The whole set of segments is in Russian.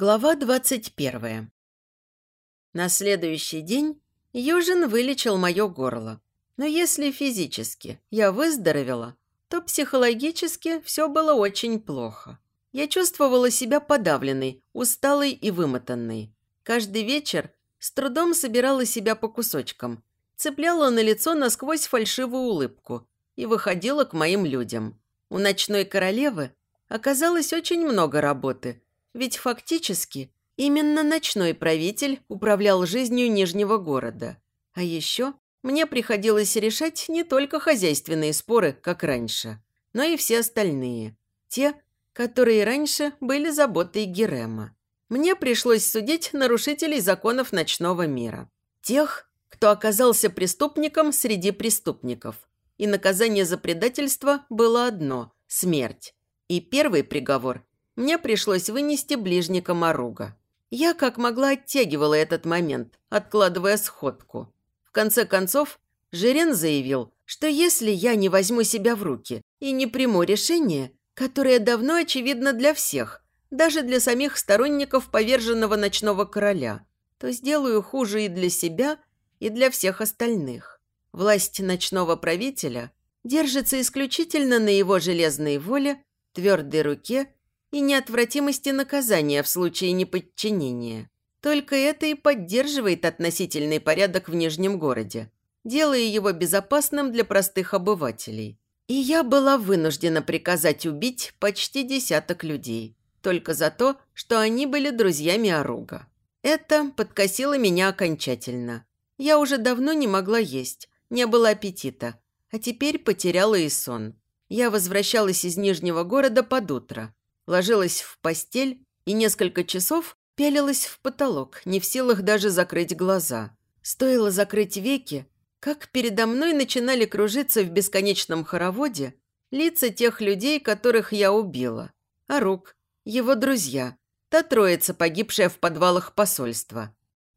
Глава двадцать первая. На следующий день Южин вылечил мое горло. Но если физически я выздоровела, то психологически все было очень плохо. Я чувствовала себя подавленной, усталой и вымотанной. Каждый вечер с трудом собирала себя по кусочкам, цепляла на лицо насквозь фальшивую улыбку и выходила к моим людям. У ночной королевы оказалось очень много работы – ведь фактически именно ночной правитель управлял жизнью Нижнего города. А еще мне приходилось решать не только хозяйственные споры, как раньше, но и все остальные. Те, которые раньше были заботой Герема. Мне пришлось судить нарушителей законов ночного мира. Тех, кто оказался преступником среди преступников. И наказание за предательство было одно – смерть. И первый приговор мне пришлось вынести ближника Маруга. Я как могла оттягивала этот момент, откладывая сходку. В конце концов, Жирен заявил, что если я не возьму себя в руки и не приму решение, которое давно очевидно для всех, даже для самих сторонников поверженного ночного короля, то сделаю хуже и для себя, и для всех остальных. Власть ночного правителя держится исключительно на его железной воле, твердой руке и неотвратимости наказания в случае неподчинения. Только это и поддерживает относительный порядок в Нижнем городе, делая его безопасным для простых обывателей. И я была вынуждена приказать убить почти десяток людей, только за то, что они были друзьями Оруга. Это подкосило меня окончательно. Я уже давно не могла есть, не было аппетита, а теперь потеряла и сон. Я возвращалась из Нижнего города под утро – ложилась в постель и несколько часов пялилась в потолок, не в силах даже закрыть глаза. Стоило закрыть веки, как передо мной начинали кружиться в бесконечном хороводе лица тех людей, которых я убила. Арук, его друзья, та троица, погибшая в подвалах посольства.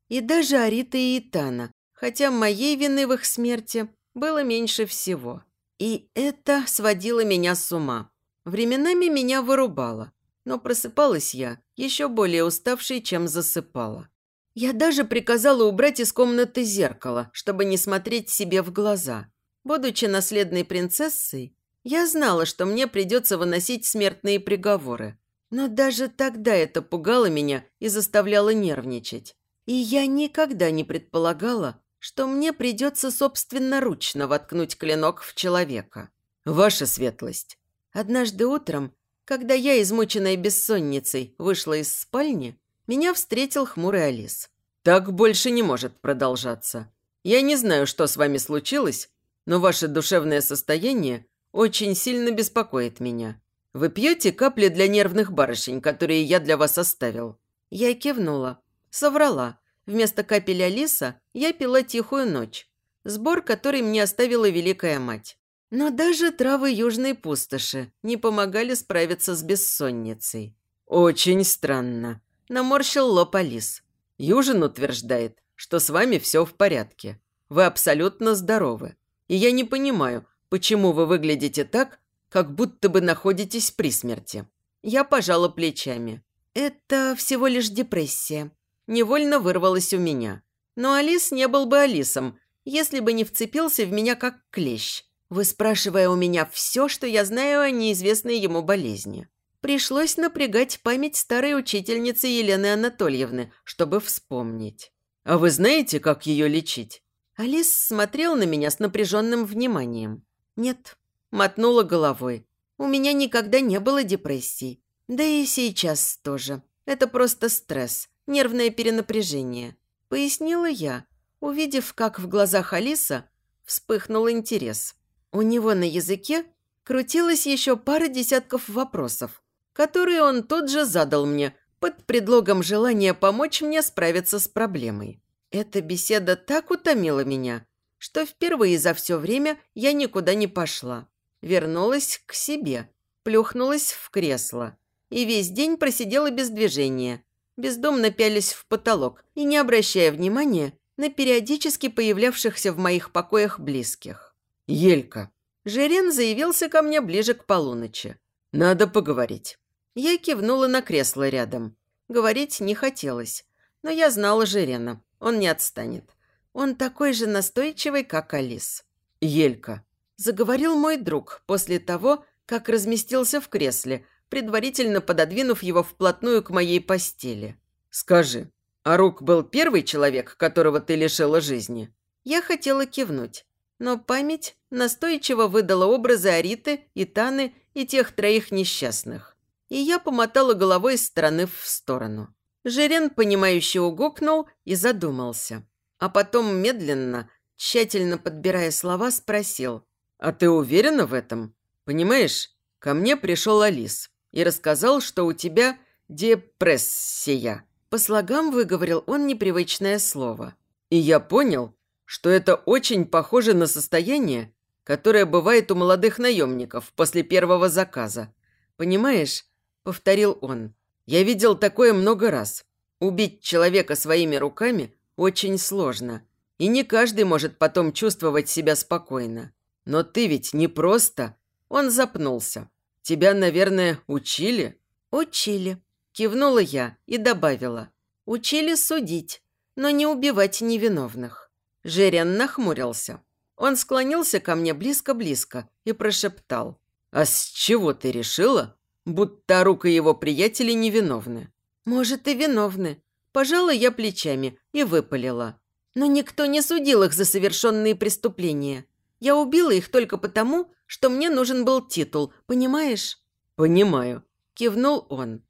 И даже Арита и Итана, хотя моей вины в их смерти было меньше всего. И это сводило меня с ума. Временами меня вырубало, но просыпалась я еще более уставшей, чем засыпала. Я даже приказала убрать из комнаты зеркало, чтобы не смотреть себе в глаза. Будучи наследной принцессой, я знала, что мне придется выносить смертные приговоры. Но даже тогда это пугало меня и заставляло нервничать. И я никогда не предполагала, что мне придется собственноручно воткнуть клинок в человека. «Ваша светлость!» Однажды утром, когда я, измученная бессонницей, вышла из спальни, меня встретил хмурый Алис. «Так больше не может продолжаться. Я не знаю, что с вами случилось, но ваше душевное состояние очень сильно беспокоит меня. Вы пьете капли для нервных барышень, которые я для вас оставил?» Я кивнула. Соврала. Вместо капель Алиса я пила тихую ночь. Сбор, который мне оставила Великая Мать. Но даже травы южной пустоши не помогали справиться с бессонницей. «Очень странно», – наморщил лоб Алис. «Южин утверждает, что с вами все в порядке. Вы абсолютно здоровы. И я не понимаю, почему вы выглядите так, как будто бы находитесь при смерти». Я пожала плечами. «Это всего лишь депрессия». Невольно вырвалось у меня. Но Алис не был бы Алисом, если бы не вцепился в меня как клещ выспрашивая у меня все, что я знаю о неизвестной ему болезни. Пришлось напрягать память старой учительницы Елены Анатольевны, чтобы вспомнить. «А вы знаете, как ее лечить?» Алис смотрел на меня с напряженным вниманием. «Нет», – мотнула головой. «У меня никогда не было депрессии. Да и сейчас тоже. Это просто стресс, нервное перенапряжение», – пояснила я, увидев, как в глазах Алиса вспыхнул интерес. У него на языке крутилось еще пара десятков вопросов, которые он тут же задал мне под предлогом желания помочь мне справиться с проблемой. Эта беседа так утомила меня, что впервые за все время я никуда не пошла. Вернулась к себе, плюхнулась в кресло и весь день просидела без движения, бездомно пялись в потолок и не обращая внимания на периодически появлявшихся в моих покоях близких. «Елька». Жирен заявился ко мне ближе к полуночи. «Надо поговорить». Я кивнула на кресло рядом. говорить не хотелось. Но я знала Жирена, он не отстанет. Он такой же настойчивый, как Алис. «Елька», – заговорил мой друг после того, как разместился в кресле, предварительно пододвинув его вплотную к моей постели. «Скажи, Арук был первый человек, которого ты лишила жизни?» Я хотела кивнуть, но память настойчиво выдала образы Ариты, Итаны и тех троих несчастных. И я помотала головой из стороны в сторону. Жирен, понимающе угукнул и задумался. А потом медленно, тщательно подбирая слова, спросил. «А ты уверена в этом? Понимаешь, ко мне пришел Алис и рассказал, что у тебя депрессия». По слогам выговорил он непривычное слово. «И я понял, что это очень похоже на состояние, которое бывает у молодых наемников после первого заказа. Понимаешь?» – повторил он. «Я видел такое много раз. Убить человека своими руками очень сложно, и не каждый может потом чувствовать себя спокойно. Но ты ведь не просто...» Он запнулся. «Тебя, наверное, учили?» «Учили», – кивнула я и добавила. «Учили судить, но не убивать невиновных». Жерян нахмурился. Он склонился ко мне близко-близко и прошептал. «А с чего ты решила, будто рука его приятелей невиновны?» «Может, и виновны». Пожала я плечами и выпалила. Но никто не судил их за совершенные преступления. Я убила их только потому, что мне нужен был титул, понимаешь?» «Понимаю», – кивнул он.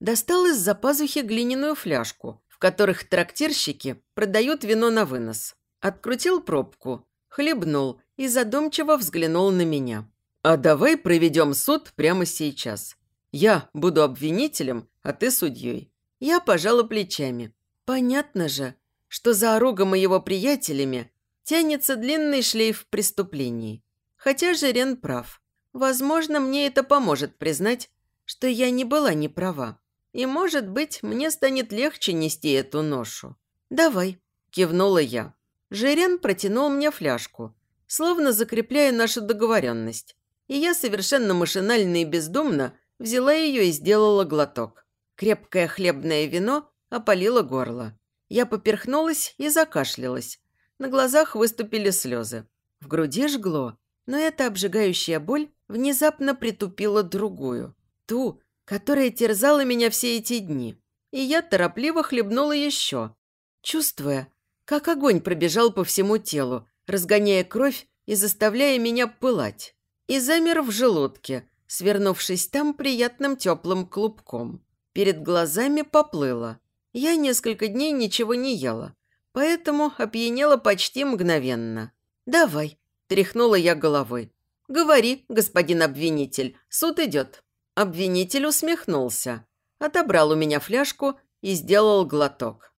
Достал из-за пазухи глиняную фляжку, в которых трактирщики продают вино на вынос. Открутил пробку, хлебнул и задумчиво взглянул на меня. «А давай проведем суд прямо сейчас. Я буду обвинителем, а ты судьей». Я пожала плечами. Понятно же, что за орогом и его приятелями тянется длинный шлейф преступлений. Хотя Жирен прав. Возможно, мне это поможет признать, что я не была не права. И, может быть, мне станет легче нести эту ношу. «Давай», – кивнула я. Жирен протянул мне фляжку, словно закрепляя нашу договоренность. И я совершенно машинально и бездумно взяла ее и сделала глоток. Крепкое хлебное вино опалило горло. Я поперхнулась и закашлялась. На глазах выступили слезы. В груди жгло, но эта обжигающая боль внезапно притупила другую. Ту, которая терзала меня все эти дни. И я торопливо хлебнула еще, чувствуя, как огонь пробежал по всему телу, разгоняя кровь и заставляя меня пылать. И замер в желудке, свернувшись там приятным теплым клубком. Перед глазами поплыло. Я несколько дней ничего не ела, поэтому опьянела почти мгновенно. «Давай», – тряхнула я головой. «Говори, господин обвинитель, суд идет». Обвинитель усмехнулся, отобрал у меня фляжку и сделал глоток.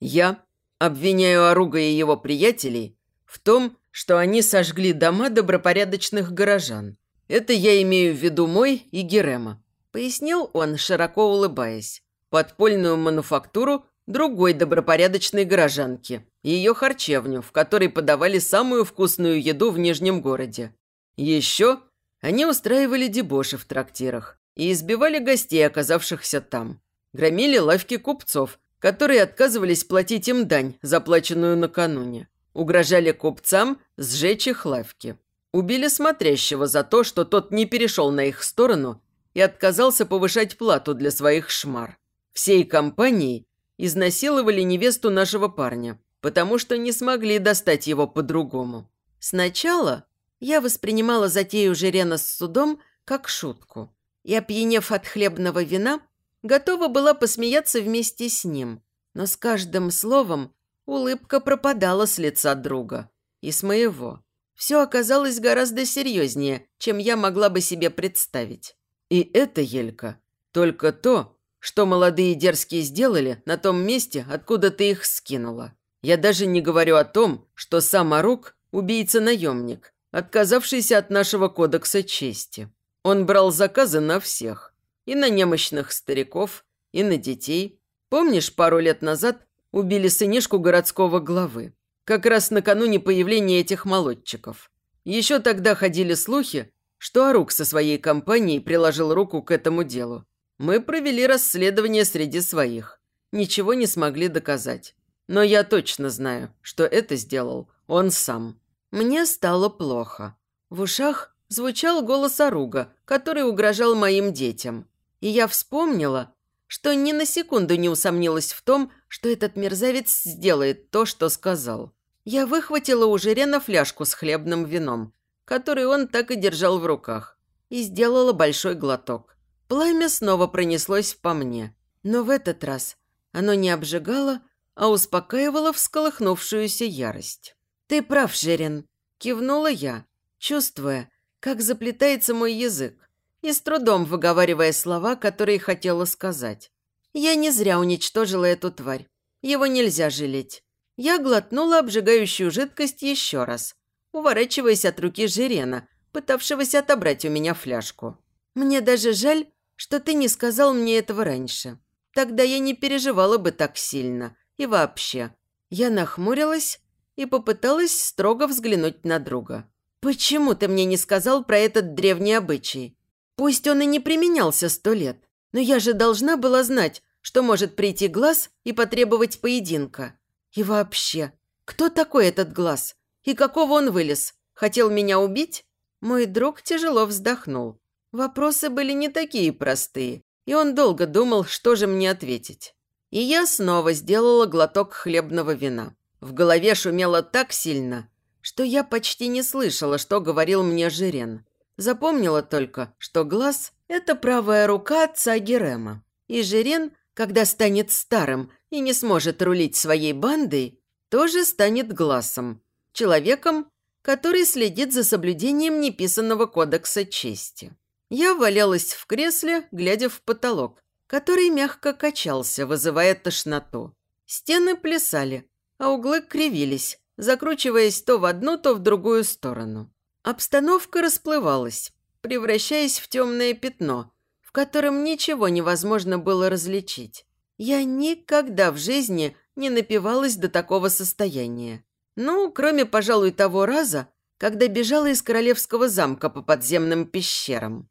«Я Обвиняю Оруга и его приятелей в том, что они сожгли дома добропорядочных горожан. Это я имею в виду мой и Герема», – пояснил он, широко улыбаясь. «Подпольную мануфактуру другой добропорядочной горожанки, ее харчевню, в которой подавали самую вкусную еду в Нижнем городе. Еще они устраивали дебоши в трактирах и избивали гостей, оказавшихся там. Громили лавки купцов, которые отказывались платить им дань, заплаченную накануне. Угрожали купцам сжечь их лавки. Убили смотрящего за то, что тот не перешел на их сторону и отказался повышать плату для своих шмар. Всей компанией изнасиловали невесту нашего парня, потому что не смогли достать его по-другому. Сначала я воспринимала затею Жирена с судом как шутку и, опьянев от хлебного вина, Готова была посмеяться вместе с ним, но с каждым словом улыбка пропадала с лица друга. И с моего. Все оказалось гораздо серьезнее, чем я могла бы себе представить. И это, Елька, только то, что молодые дерзкие сделали на том месте, откуда ты их скинула. Я даже не говорю о том, что сам Арук – убийца-наемник, отказавшийся от нашего кодекса чести. Он брал заказы на всех, и на немощных стариков, и на детей. Помнишь, пару лет назад убили сынишку городского главы? Как раз накануне появления этих молодчиков. Еще тогда ходили слухи, что Арук со своей компанией приложил руку к этому делу. Мы провели расследование среди своих. Ничего не смогли доказать. Но я точно знаю, что это сделал он сам. Мне стало плохо. В ушах звучал голос Аруга, который угрожал моим детям. И я вспомнила, что ни на секунду не усомнилась в том, что этот мерзавец сделает то, что сказал. Я выхватила у Жирена фляжку с хлебным вином, который он так и держал в руках, и сделала большой глоток. Пламя снова пронеслось по мне, но в этот раз оно не обжигало, а успокаивало всколыхнувшуюся ярость. «Ты прав, Жерин», – кивнула я, чувствуя, как заплетается мой язык, и с трудом выговаривая слова, которые хотела сказать. Я не зря уничтожила эту тварь. Его нельзя жалеть. Я глотнула обжигающую жидкость еще раз, уворачиваясь от руки Жирена, пытавшегося отобрать у меня фляжку. Мне даже жаль, что ты не сказал мне этого раньше. Тогда я не переживала бы так сильно. И вообще. Я нахмурилась и попыталась строго взглянуть на друга. «Почему ты мне не сказал про этот древний обычай? Пусть он и не применялся сто лет, но я же должна была знать, что может прийти глаз и потребовать поединка. И вообще, кто такой этот глаз? И какого он вылез? Хотел меня убить?» Мой друг тяжело вздохнул. Вопросы были не такие простые, и он долго думал, что же мне ответить. И я снова сделала глоток хлебного вина. В голове шумело так сильно, что я почти не слышала, что говорил мне Жирен. Запомнила только, что глаз – это правая рука отца Герема. И Жирен, когда станет старым и не сможет рулить своей бандой, тоже станет глазом, человеком, который следит за соблюдением неписанного кодекса чести. Я валялась в кресле, глядя в потолок, который мягко качался, вызывая тошноту. Стены плясали, а углы кривились, закручиваясь то в одну, то в другую сторону. Обстановка расплывалась, превращаясь в темное пятно, в котором ничего невозможно было различить. Я никогда в жизни не напивалась до такого состояния. Ну, кроме, пожалуй, того раза, когда бежала из королевского замка по подземным пещерам.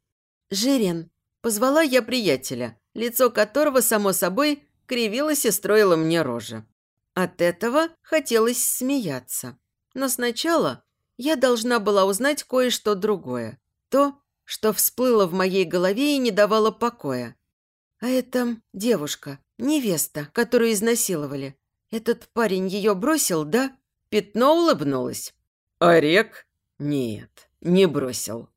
«Жирен», – позвала я приятеля, лицо которого, само собой, кривилось и строило мне рожи. От этого хотелось смеяться. Но сначала я должна была узнать кое-что другое. То, что всплыло в моей голове и не давало покоя. А это девушка, невеста, которую изнасиловали. Этот парень ее бросил, да? Пятно улыбнулось. Орек? Нет, не бросил.